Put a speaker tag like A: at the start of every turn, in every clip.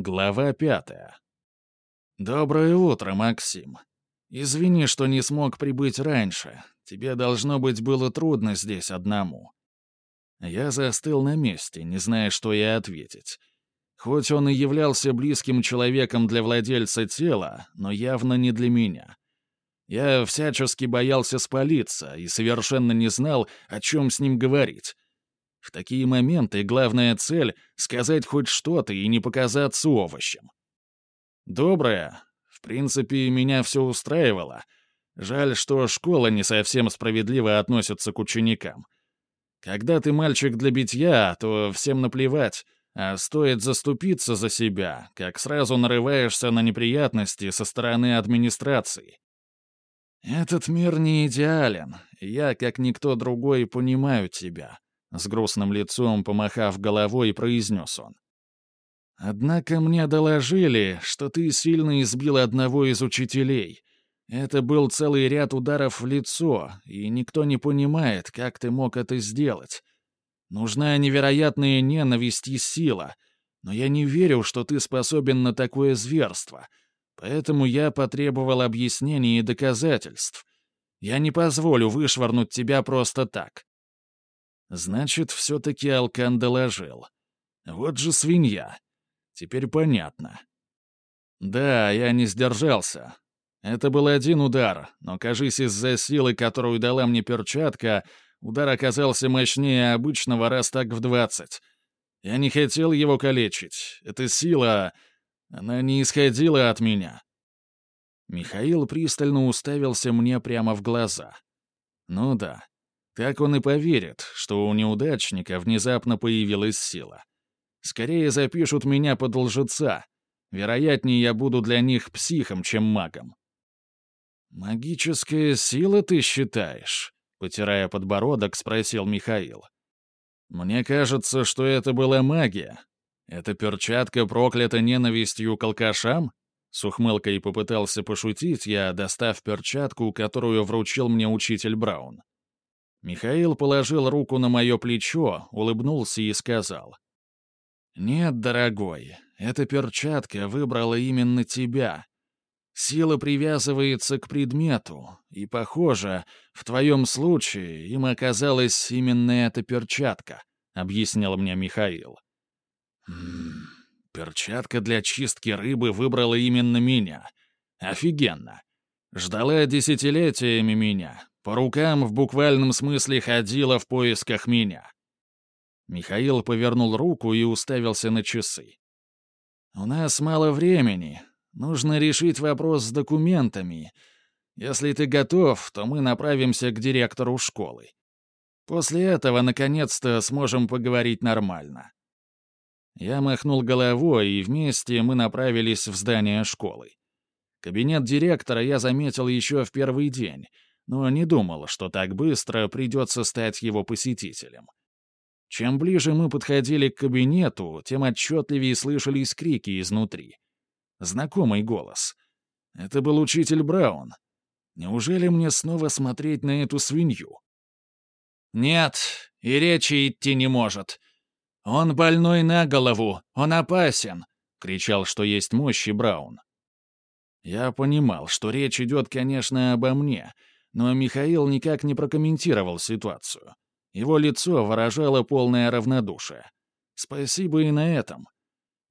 A: Глава пятая. «Доброе утро, Максим. Извини, что не смог прибыть раньше. Тебе, должно быть, было трудно здесь одному». Я застыл на месте, не зная, что ей ответить. Хоть он и являлся близким человеком для владельца тела, но явно не для меня. Я всячески боялся спалиться и совершенно не знал, о чем с ним говорить. В такие моменты главная цель — сказать хоть что-то и не показаться овощем. Доброе. В принципе, меня все устраивало. Жаль, что школа не совсем справедливо относится к ученикам. Когда ты мальчик для битья, то всем наплевать, а стоит заступиться за себя, как сразу нарываешься на неприятности со стороны администрации. «Этот мир не идеален. Я, как никто другой, понимаю тебя», с грустным лицом, помахав головой, произнес он. «Однако мне доложили, что ты сильно избил одного из учителей. Это был целый ряд ударов в лицо, и никто не понимает, как ты мог это сделать. Нужна невероятная ненависть и сила, но я не верю, что ты способен на такое зверство, поэтому я потребовал объяснений и доказательств. Я не позволю вышвырнуть тебя просто так. Значит, все-таки Алкан доложил. Вот же свинья. Теперь понятно. Да, я не сдержался. Это был один удар, но, кажись, из-за силы, которую дала мне перчатка, удар оказался мощнее обычного раз так в двадцать. Я не хотел его калечить. Эта сила... Она не исходила от меня. Михаил пристально уставился мне прямо в глаза. Ну да, так он и поверит, что у неудачника внезапно появилась сила. Скорее запишут меня под лжеца. Вероятнее, я буду для них психом, чем магом. «Магическая сила, ты считаешь?» — потирая подбородок, спросил Михаил. «Мне кажется, что это была магия. Эта перчатка проклята ненавистью к алкашам?» С ухмылкой попытался пошутить я, достав перчатку, которую вручил мне учитель Браун. Михаил положил руку на мое плечо, улыбнулся и сказал. «Нет, дорогой, эта перчатка выбрала именно тебя. Сила привязывается к предмету, и, похоже, в твоем случае им оказалась именно эта перчатка», — объяснил мне Михаил. «М -м, «Перчатка для чистки рыбы выбрала именно меня. Офигенно. Ждала десятилетиями меня, по рукам в буквальном смысле ходила в поисках меня. Михаил повернул руку и уставился на часы. «У нас мало времени. Нужно решить вопрос с документами. Если ты готов, то мы направимся к директору школы. После этого, наконец-то, сможем поговорить нормально». Я махнул головой, и вместе мы направились в здание школы. Кабинет директора я заметил еще в первый день — но не думал, что так быстро придется стать его посетителем. Чем ближе мы подходили к кабинету, тем отчетливее слышались крики изнутри. Знакомый голос. Это был учитель Браун. Неужели мне снова смотреть на эту свинью? «Нет, и речи идти не может. Он больной на голову, он опасен», — кричал, что есть мощи Браун. Я понимал, что речь идет, конечно, обо мне — но Михаил никак не прокомментировал ситуацию. Его лицо выражало полное равнодушие. Спасибо и на этом.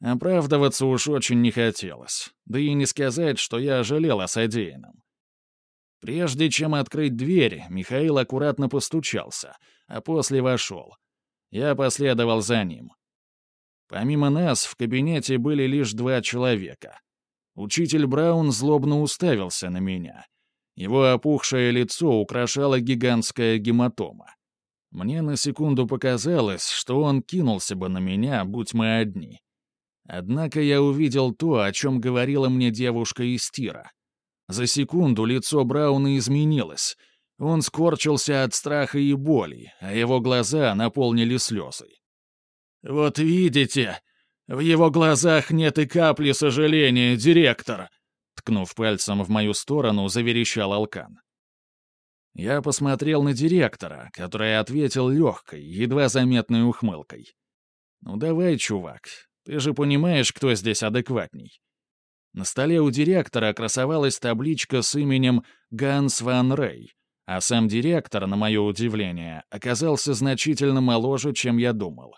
A: Оправдываться уж очень не хотелось, да и не сказать, что я жалел о содеянном. Прежде чем открыть дверь, Михаил аккуратно постучался, а после вошел. Я последовал за ним. Помимо нас в кабинете были лишь два человека. Учитель Браун злобно уставился на меня — его опухшее лицо украшала гигантская гематома. Мне на секунду показалось, что он кинулся бы на меня, будь мы одни. Однако я увидел то, о чем говорила мне девушка из тира. За секунду лицо Брауна изменилось. Он скорчился от страха и боли, а его глаза наполнили слезы. «Вот видите, в его глазах нет и капли сожаления, директор!» Ткнув пальцем в мою сторону, заверещал Алкан. Я посмотрел на директора, который ответил легкой, едва заметной ухмылкой. «Ну давай, чувак, Ты же понимаешь, кто здесь адекватней. На столе у директора красовалась табличка с именем Ганс Ван Рей, а сам директор, на мое удивление, оказался значительно моложе, чем я думал.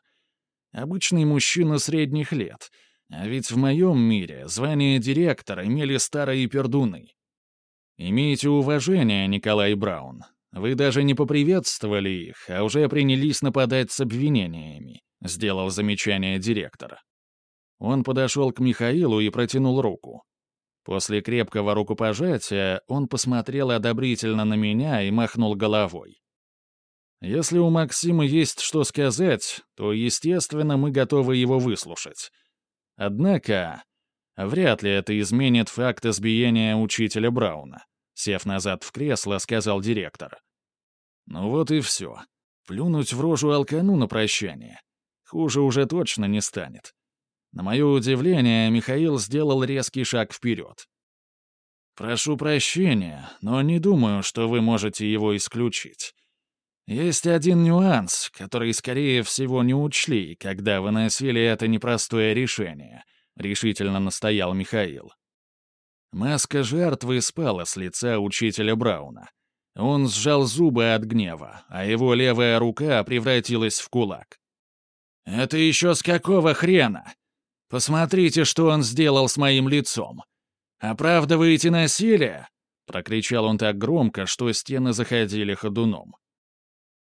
A: Обычный мужчина средних лет, а ведь в моем мире звание директора имели старые пердуны. Имейте уважение, Николай Браун. Вы даже не поприветствовали их, а уже принялись нападать с обвинениями, сделал замечание директора. Он подошел к Михаилу и протянул руку. После крепкого рукопожатия он посмотрел одобрительно на меня и махнул головой. Если у Максима есть что сказать, то, естественно, мы готовы его выслушать. Однако, вряд ли это изменит факт избиения учителя Брауна. Сев назад в кресло, сказал директор. Ну вот и все. Плюнуть в рожу алкану на прощание. Хуже уже точно не станет. На мое удивление, Михаил сделал резкий шаг вперед. «Прошу прощения, но не думаю, что вы можете его исключить. Есть один нюанс, который, скорее всего, не учли, когда выносили это непростое решение», — решительно настоял Михаил. Маска жертвы спала с лица учителя Брауна. Он сжал зубы от гнева, а его левая рука превратилась в кулак. «Это еще с какого хрена? Посмотрите, что он сделал с моим лицом. Оправдываете насилие?» Прокричал он так громко, что стены заходили ходуном.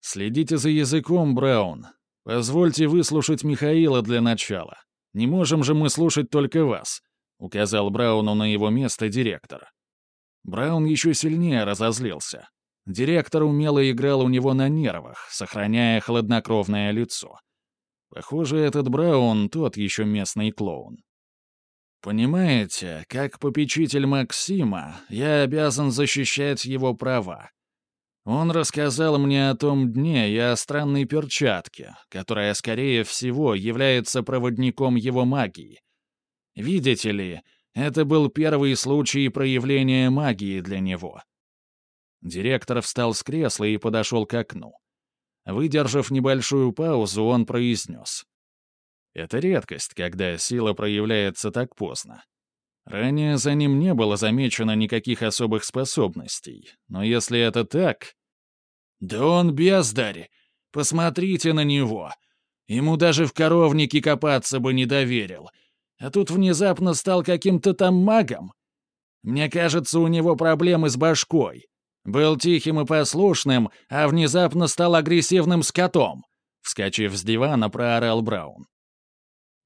A: «Следите за языком, Браун. Позвольте выслушать Михаила для начала. Не можем же мы слушать только вас», — указал Брауну на его место директор. Браун еще сильнее разозлился. Директор умело играл у него на нервах, сохраняя хладнокровное лицо. Похоже, этот Браун тот еще местный клоун. Понимаете, как попечитель Максима, я обязан защищать его права. Он рассказал мне о том дне и о странной перчатке, которая, скорее всего, является проводником его магии. Видите ли, это был первый случай проявления магии для него. Директор встал с кресла и подошел к окну. Выдержав небольшую паузу, он произнес. «Это редкость, когда сила проявляется так поздно. Ранее за ним не было замечено никаких особых способностей, но если это так...» «Да он бездарь! Посмотрите на него! Ему даже в коровнике копаться бы не доверил, а тут внезапно стал каким-то там магом. Мне кажется, у него проблемы с башкой. Был тихим и послушным, а внезапно стал агрессивным скотом. Вскочив с дивана, проорал Браун.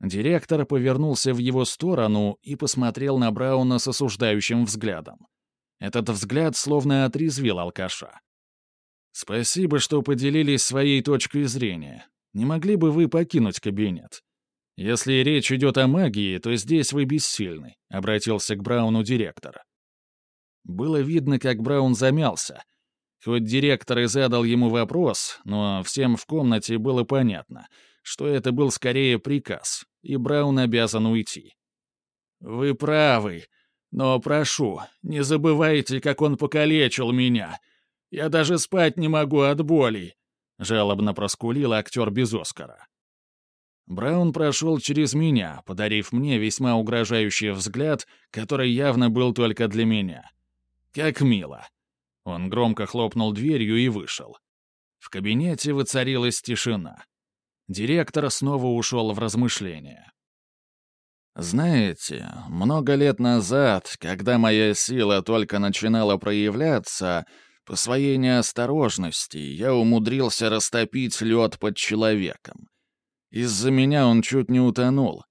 A: Директор повернулся в его сторону и посмотрел на Брауна с осуждающим взглядом. Этот взгляд словно отрезвил алкаша. «Спасибо, что поделились своей точкой зрения. Не могли бы вы покинуть кабинет? Если речь идет о магии, то здесь вы бессильны», — обратился к Брауну директор. Было видно, как Браун замялся. Хоть директор и задал ему вопрос, но всем в комнате было понятно, что это был скорее приказ, и Браун обязан уйти. «Вы правы, но прошу, не забывайте, как он покалечил меня. Я даже спать не могу от боли», — жалобно проскулил актер без Оскара. Браун прошел через меня, подарив мне весьма угрожающий взгляд, который явно был только для меня. Как мило. Он громко хлопнул дверью и вышел. В кабинете воцарилась тишина. Директор снова ушел в размышления. «Знаете, много лет назад, когда моя сила только начинала проявляться, по своей неосторожности я умудрился растопить лед под человеком. Из-за меня он чуть не утонул,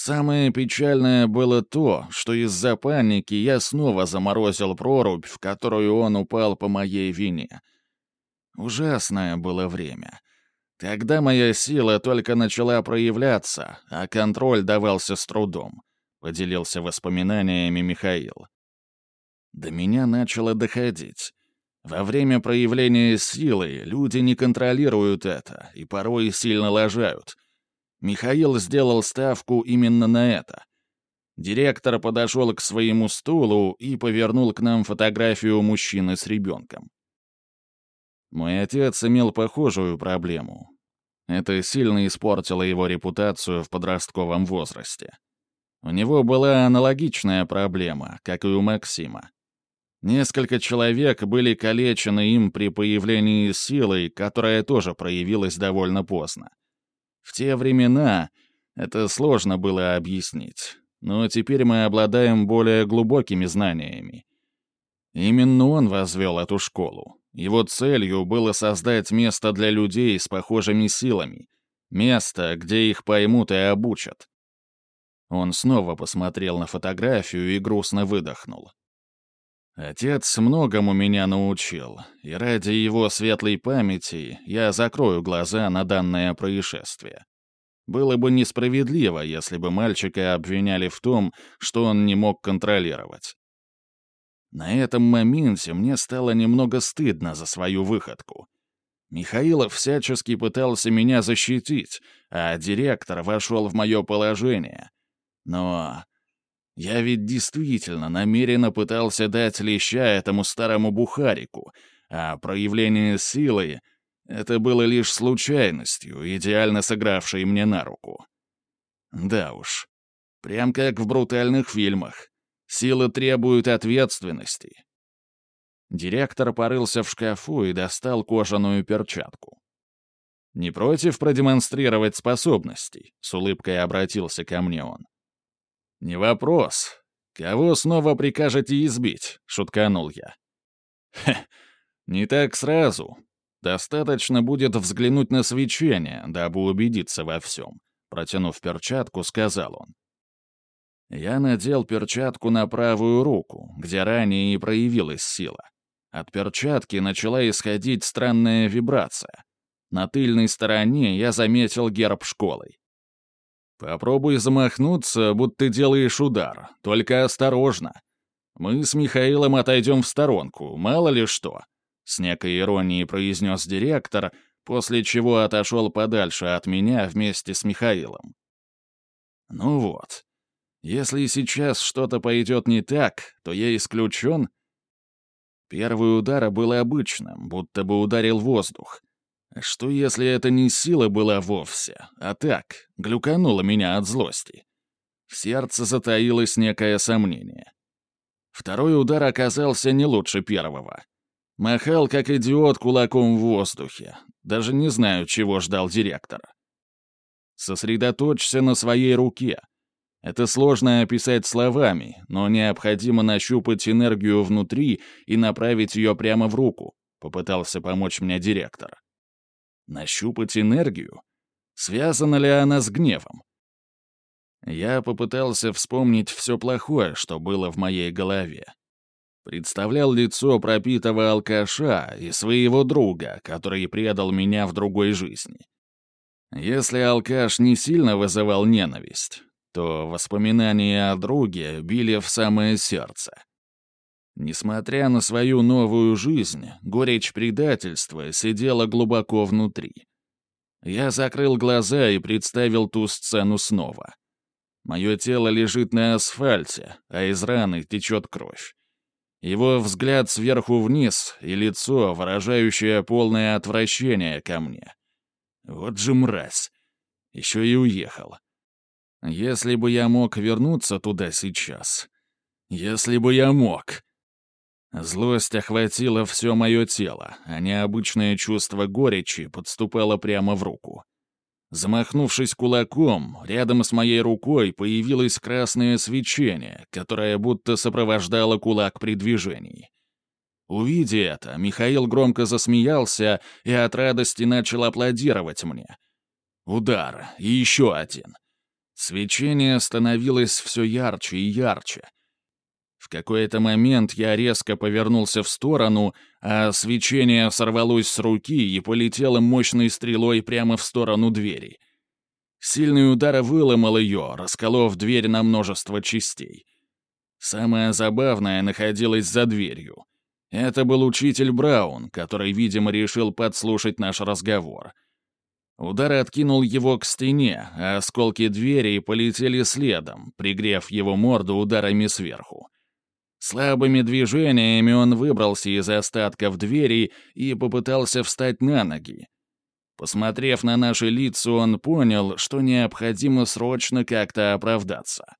A: Самое печальное было то, что из-за паники я снова заморозил прорубь, в которую он упал по моей вине. Ужасное было время. Тогда моя сила только начала проявляться, а контроль давался с трудом, — поделился воспоминаниями Михаил. До меня начало доходить. Во время проявления силы люди не контролируют это и порой сильно лажают — Михаил сделал ставку именно на это. Директор подошел к своему стулу и повернул к нам фотографию мужчины с ребенком. Мой отец имел похожую проблему. Это сильно испортило его репутацию в подростковом возрасте. У него была аналогичная проблема, как и у Максима. Несколько человек были калечены им при появлении силы, которая тоже проявилась довольно поздно. В те времена это сложно было объяснить, но теперь мы обладаем более глубокими знаниями. Именно он возвел эту школу. Его целью было создать место для людей с похожими силами, место, где их поймут и обучат. Он снова посмотрел на фотографию и грустно выдохнул. Отец многому меня научил, и ради его светлой памяти я закрою глаза на данное происшествие. Было бы несправедливо, если бы мальчика обвиняли в том, что он не мог контролировать. На этом моменте мне стало немного стыдно за свою выходку. Михаилов всячески пытался меня защитить, а директор вошел в мое положение. Но я ведь действительно намеренно пытался дать леща этому старому бухарику, а проявление силы — это было лишь случайностью, идеально сыгравшей мне на руку. Да уж, прям как в брутальных фильмах. Сила требует ответственности. Директор порылся в шкафу и достал кожаную перчатку. «Не против продемонстрировать способности?» — с улыбкой обратился ко мне он. «Не вопрос. Кого снова прикажете избить?» — шутканул я. «Хе, не так сразу. Достаточно будет взглянуть на свечение, дабы убедиться во всем», — протянув перчатку, сказал он. Я надел перчатку на правую руку, где ранее и проявилась сила. От перчатки начала исходить странная вибрация. На тыльной стороне я заметил герб школы. Попробуй замахнуться, будто делаешь удар, только осторожно. Мы с Михаилом отойдем в сторонку, мало ли что. С некой иронией произнес директор, после чего отошел подальше от меня вместе с Михаилом. Ну вот. Если сейчас что-то пойдет не так, то я исключен. Первый удар был обычным, будто бы ударил воздух. Что если это не сила была вовсе, а так, глюкануло меня от злости? В сердце затаилось некое сомнение. Второй удар оказался не лучше первого. Махал, как идиот, кулаком в воздухе. Даже не знаю, чего ждал директор. Сосредоточься на своей руке. Это сложно описать словами, но необходимо нащупать энергию внутри и направить ее прямо в руку, попытался помочь мне директор. Нащупать энергию? Связана ли она с гневом? Я попытался вспомнить все плохое, что было в моей голове. Представлял лицо пропитого алкаша и своего друга, который предал меня в другой жизни. Если алкаш не сильно вызывал ненависть, то воспоминания о друге били в самое сердце. Несмотря на свою новую жизнь, горечь предательства сидела глубоко внутри. Я закрыл глаза и представил ту сцену снова. Мое тело лежит на асфальте, а из раны течет кровь. Его взгляд сверху вниз и лицо, выражающее полное отвращение ко мне. Вот же мразь. Еще и уехал. Если бы я мог вернуться туда сейчас. Если бы я мог. Злость охватила все мое тело, а необычное чувство горечи подступало прямо в руку. Замахнувшись кулаком, рядом с моей рукой появилось красное свечение, которое будто сопровождало кулак при движении. Увидя это, Михаил громко засмеялся и от радости начал аплодировать мне. Удар, и еще один. Свечение становилось все ярче и ярче, в какой-то момент я резко повернулся в сторону, а свечение сорвалось с руки и полетело мощной стрелой прямо в сторону двери. Сильный удар выломал ее, расколов дверь на множество частей. Самое забавное находилось за дверью. Это был учитель Браун, который, видимо, решил подслушать наш разговор. Удар откинул его к стене, а осколки двери полетели следом, пригрев его морду ударами сверху. Слабыми движениями он выбрался из остатков двери и попытался встать на ноги. Посмотрев на наши лица, он понял, что необходимо срочно как-то оправдаться.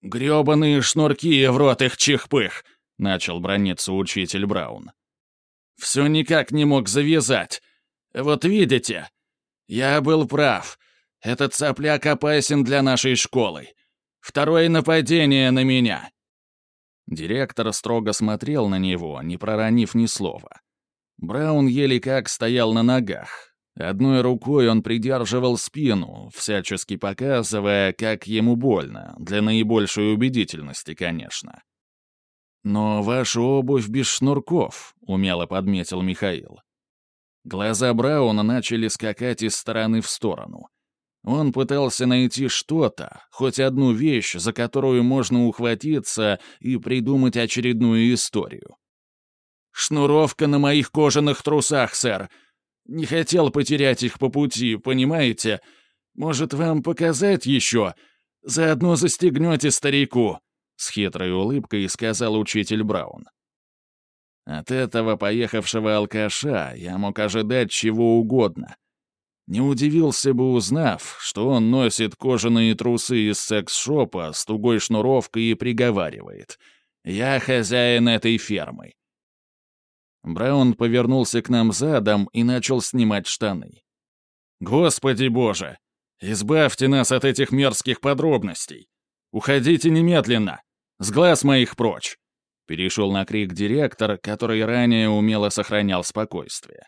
A: «Грёбаные шнурки в рот их чихпых!» — начал брониться учитель Браун. «Все никак не мог завязать. Вот видите, я был прав. Этот сопляк опасен для нашей школы. Второе нападение на меня». Директор строго смотрел на него, не проронив ни слова. Браун еле как стоял на ногах. Одной рукой он придерживал спину, всячески показывая, как ему больно, для наибольшей убедительности, конечно. «Но ваша обувь без шнурков», — умело подметил Михаил. Глаза Брауна начали скакать из стороны в сторону. Он пытался найти что-то, хоть одну вещь, за которую можно ухватиться и придумать очередную историю. «Шнуровка на моих кожаных трусах, сэр. Не хотел потерять их по пути, понимаете? Может, вам показать еще? Заодно застегнете старику», — с хитрой улыбкой сказал учитель Браун. От этого поехавшего алкаша я мог ожидать чего угодно — не удивился бы, узнав, что он носит кожаные трусы из секс-шопа с тугой шнуровкой и приговаривает «Я хозяин этой фермы». Браун повернулся к нам задом и начал снимать штаны. «Господи боже! Избавьте нас от этих мерзких подробностей! Уходите немедленно! С глаз моих прочь!» Перешел на крик директор, который ранее умело сохранял спокойствие.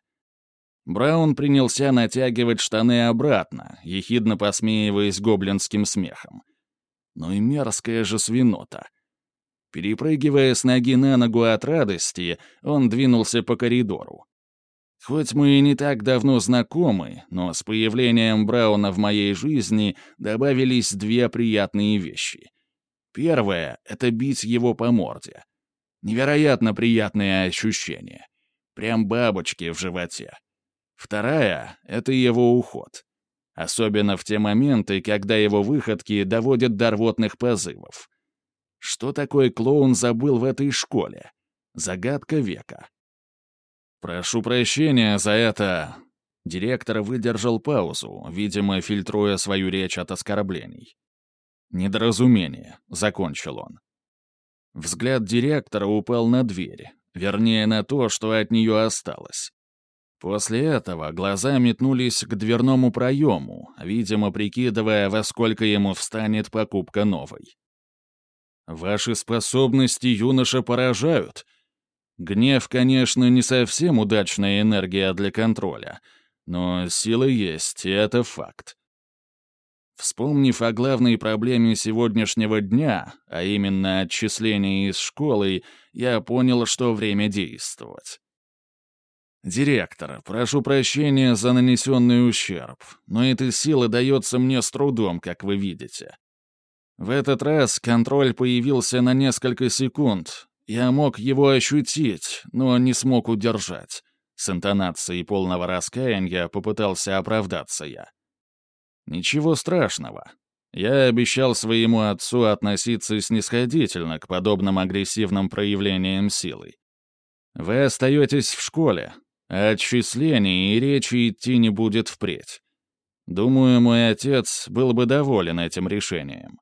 A: Браун принялся натягивать штаны обратно, ехидно посмеиваясь гоблинским смехом. Ну и мерзкая же свинота. Перепрыгивая с ноги на ногу от радости, он двинулся по коридору. Хоть мы и не так давно знакомы, но с появлением Брауна в моей жизни добавились две приятные вещи. Первое — это бить его по морде. Невероятно приятное ощущение. Прям бабочки в животе. Вторая — это его уход. Особенно в те моменты, когда его выходки доводят до рвотных позывов. Что такое клоун забыл в этой школе? Загадка века. «Прошу прощения за это...» Директор выдержал паузу, видимо, фильтруя свою речь от оскорблений. «Недоразумение», — закончил он. Взгляд директора упал на дверь, вернее, на то, что от нее осталось. После этого глаза метнулись к дверному проему, видимо, прикидывая, во сколько ему встанет покупка новой. «Ваши способности, юноша, поражают. Гнев, конечно, не совсем удачная энергия для контроля, но сила есть, и это факт. Вспомнив о главной проблеме сегодняшнего дня, а именно отчислении из школы, я понял, что время действовать. «Директор, прошу прощения за нанесенный ущерб, но эта сила дается мне с трудом, как вы видите. В этот раз контроль появился на несколько секунд. Я мог его ощутить, но не смог удержать». С интонацией полного раскаяния попытался оправдаться я. «Ничего страшного. Я обещал своему отцу относиться снисходительно к подобным агрессивным проявлениям силы. Вы остаетесь в школе, о отчислении и речи идти не будет впредь. Думаю, мой отец был бы доволен этим решением.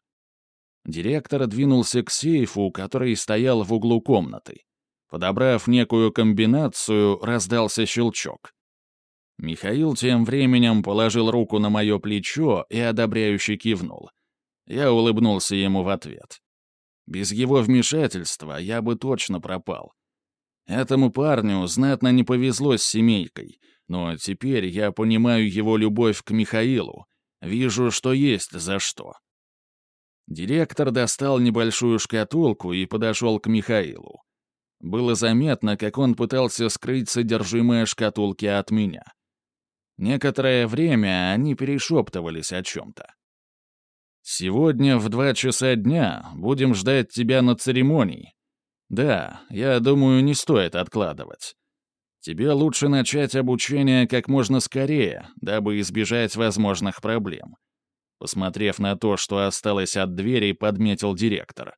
A: Директор двинулся к сейфу, который стоял в углу комнаты. Подобрав некую комбинацию, раздался щелчок. Михаил тем временем положил руку на мое плечо и одобряюще кивнул. Я улыбнулся ему в ответ. Без его вмешательства я бы точно пропал. Этому парню знатно не повезло с семейкой, но теперь я понимаю его любовь к Михаилу, вижу, что есть за что. Директор достал небольшую шкатулку и подошел к Михаилу. Было заметно, как он пытался скрыть содержимое шкатулки от меня. Некоторое время они перешептывались о чем-то. «Сегодня в два часа дня будем ждать тебя на церемонии», да, я думаю, не стоит откладывать. Тебе лучше начать обучение как можно скорее, дабы избежать возможных проблем. Посмотрев на то, что осталось от двери, подметил директор.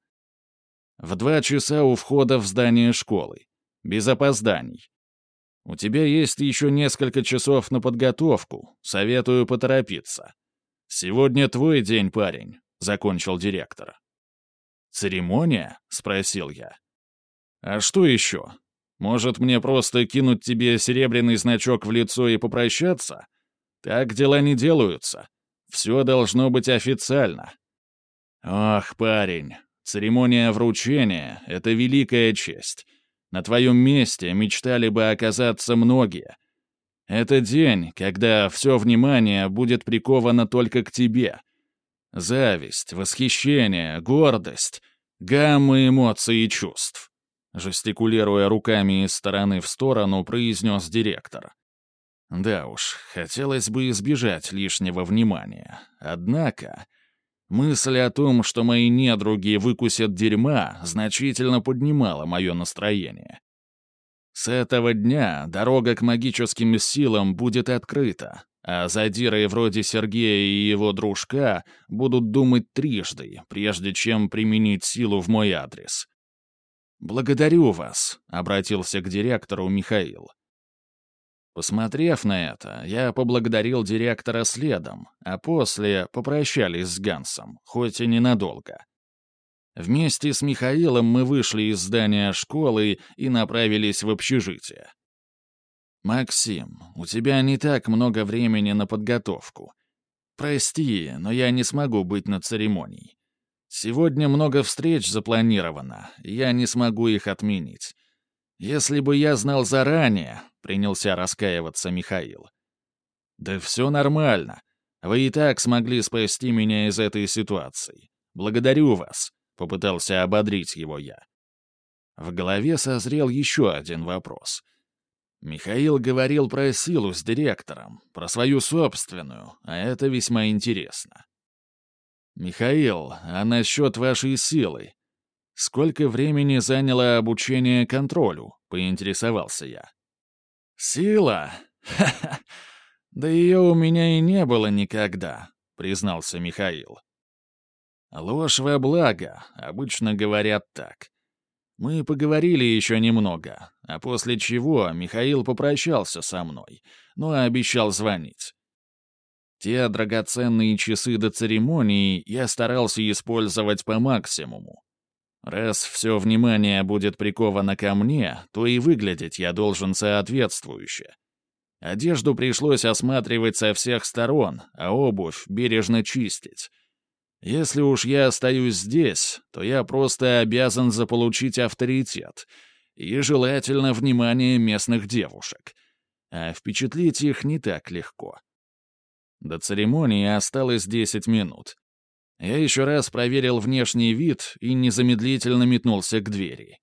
A: В два часа у входа в здание школы. Без опозданий. У тебя есть еще несколько часов на подготовку. Советую поторопиться. Сегодня твой день, парень», — закончил директор. «Церемония?» — спросил я. «А что еще? Может, мне просто кинуть тебе серебряный значок в лицо и попрощаться? Так дела не делаются. Все должно быть официально». «Ох, парень, церемония вручения — это великая честь. На твоем месте мечтали бы оказаться многие. Это день, когда все внимание будет приковано только к тебе. Зависть, восхищение, гордость, гамма эмоций и чувств. Жестикулируя руками из стороны в сторону, произнес директор. Да уж, хотелось бы избежать лишнего внимания. Однако, мысль о том, что мои недруги выкусят дерьма, значительно поднимала мое настроение. С этого дня дорога к магическим силам будет открыта, а задиры вроде Сергея и его дружка будут думать трижды, прежде чем применить силу в мой адрес. «Благодарю вас», — обратился к директору Михаил. Посмотрев на это, я поблагодарил директора следом, а после попрощались с Гансом, хоть и ненадолго. Вместе с Михаилом мы вышли из здания школы и направились в общежитие. «Максим, у тебя не так много времени на подготовку. Прости, но я не смогу быть на церемонии. Сегодня много встреч запланировано, я не смогу их отменить. Если бы я знал заранее», — принялся раскаиваться Михаил. «Да все нормально. Вы и так смогли спасти меня из этой ситуации. Благодарю вас», — попытался ободрить его я. В голове созрел еще один вопрос — Михаил говорил про силу с директором, про свою собственную, а это весьма интересно. «Михаил, а насчет вашей силы? Сколько времени заняло обучение контролю?» — поинтересовался я. «Сила? Ха-ха! Да ее у меня и не было никогда», — признался Михаил. «Ложь во благо, обычно говорят так. Мы поговорили еще немного, а после чего Михаил попрощался со мной, но обещал звонить. Те драгоценные часы до церемонии я старался использовать по максимуму. Раз все внимание будет приковано ко мне, то и выглядеть я должен соответствующе. Одежду пришлось осматривать со всех сторон, а обувь бережно чистить. Если уж я остаюсь здесь, то я просто обязан заполучить авторитет и, желательно, внимание местных девушек. А впечатлить их не так легко. До церемонии осталось 10 минут. Я еще раз проверил внешний вид и незамедлительно метнулся к двери.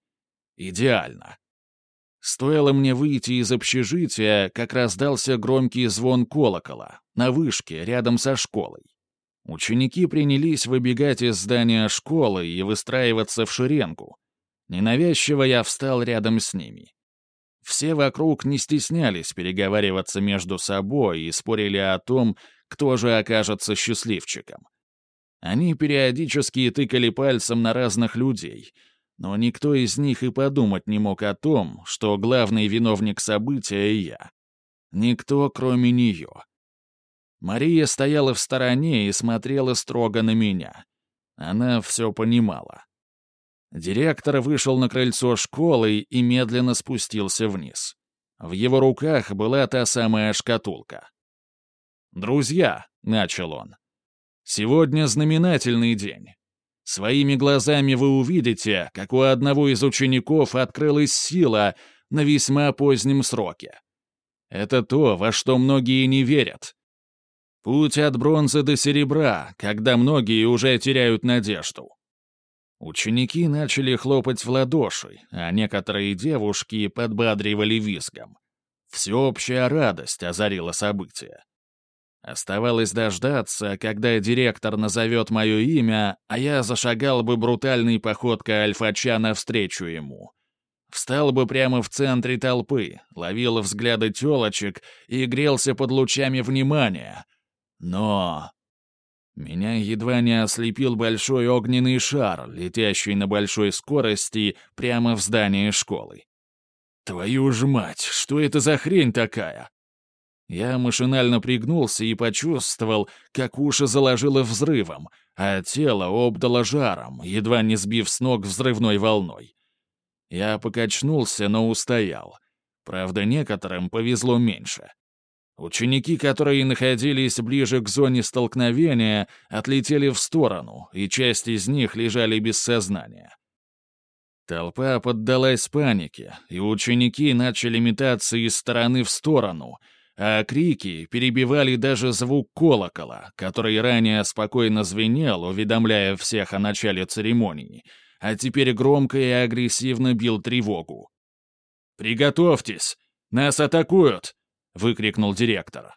A: Идеально. Стоило мне выйти из общежития, как раздался громкий звон колокола на вышке рядом со школой. Ученики принялись выбегать из здания школы и выстраиваться в шеренгу. Ненавязчиво я встал рядом с ними. Все вокруг не стеснялись переговариваться между собой и спорили о том, кто же окажется счастливчиком. Они периодически тыкали пальцем на разных людей, но никто из них и подумать не мог о том, что главный виновник события — я. Никто, кроме нее. Мария стояла в стороне и смотрела строго на меня. Она все понимала. Директор вышел на крыльцо школы и медленно спустился вниз. В его руках была та самая шкатулка. «Друзья», — начал он, — «сегодня знаменательный день. Своими глазами вы увидите, как у одного из учеников открылась сила на весьма позднем сроке. Это то, во что многие не верят. Путь от бронзы до серебра, когда многие уже теряют надежду. Ученики начали хлопать в ладоши, а некоторые девушки подбадривали визгом. Всеобщая радость озарила событие. Оставалось дождаться, когда директор назовет мое имя, а я зашагал бы брутальной походкой альфача навстречу ему. Встал бы прямо в центре толпы, ловил взгляды телочек и грелся под лучами внимания — но... Меня едва не ослепил большой огненный шар, летящий на большой скорости прямо в здание школы. Твою ж мать, что это за хрень такая? Я машинально пригнулся и почувствовал, как уши заложило взрывом, а тело обдало жаром, едва не сбив с ног взрывной волной. Я покачнулся, но устоял. Правда, некоторым повезло меньше. Ученики, которые находились ближе к зоне столкновения, отлетели в сторону, и часть из них лежали без сознания. Толпа поддалась панике, и ученики начали метаться из стороны в сторону, а крики перебивали даже звук колокола, который ранее спокойно звенел, уведомляя всех о начале церемонии, а теперь громко и агрессивно бил тревогу. «Приготовьтесь! Нас атакуют!» — выкрикнул директор.